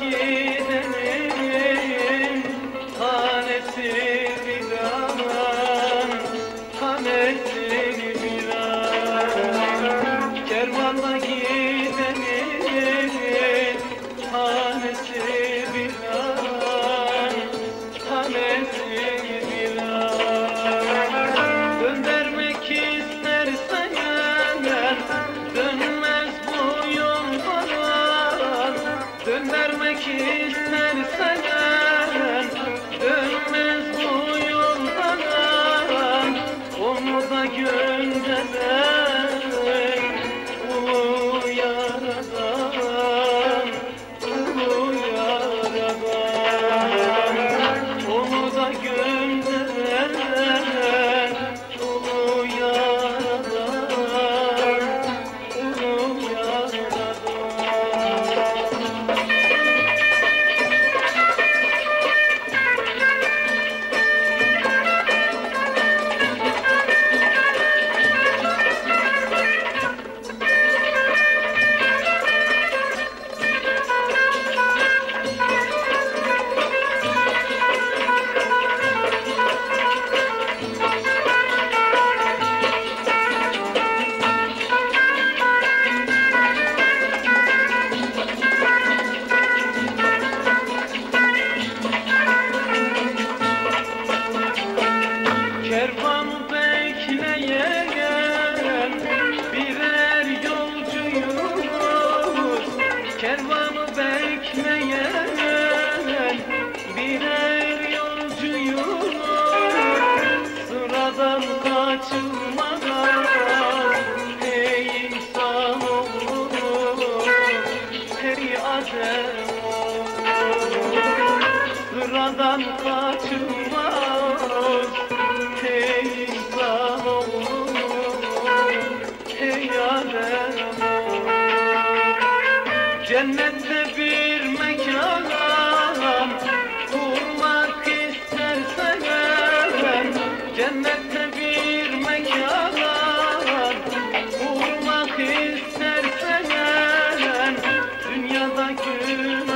gidenin tanesi bir aman kametini bir an. Kervanda gidenin tanesi Göndermek istersen Dönmez bu yoldan. Onu da sıradan kaçılmaz Ey insanoğlu, ey alem Cennette bir mekan kurmak istersen Cennet gül